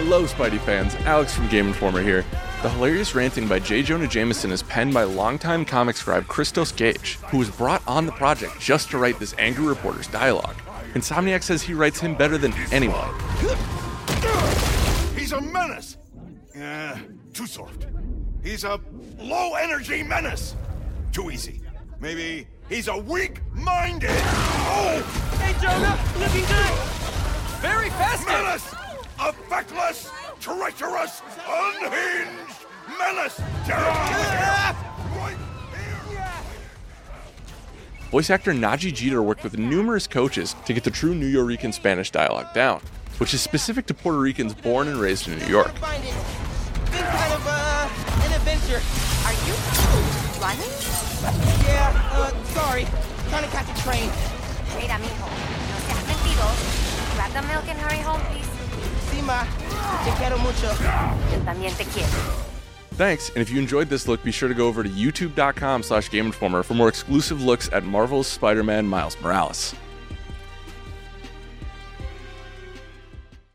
Hello, Spidey fans. Alex from Game Informer here. The hilarious ranting by J. Jonah Jameson is penned by longtime comic scribe Christos Gage, who was brought on the project just to write this angry reporter's dialogue. Insomniac says he writes him better than anyone. He's a menace. Uh, too soft. He's a low energy menace. Too easy. Maybe he's a weak minded. Oh! Hey, Jonah! Looking good! Very fast! Menace! A feckless, treacherous, unhinged menace! Right! Voice actor Nadji Jeter worked with numerous coaches to get the true Nuyorican Spanish dialogue down, which is specific to Puerto Ricans born and raised in New York. Been kind of, uh, an adventure. Are you running? Yeah, uh, sorry. Trying to catch a train. Mira, mijo, no seas mentiroso. Grab the milk and hurry home, please. Sí, ma. Te quiero mucho. Yo también te quiero. Thanks, and if you enjoyed this look, be sure to go over to youtube.com slash Game Informer for more exclusive looks at Marvel's Spider-Man Miles Morales.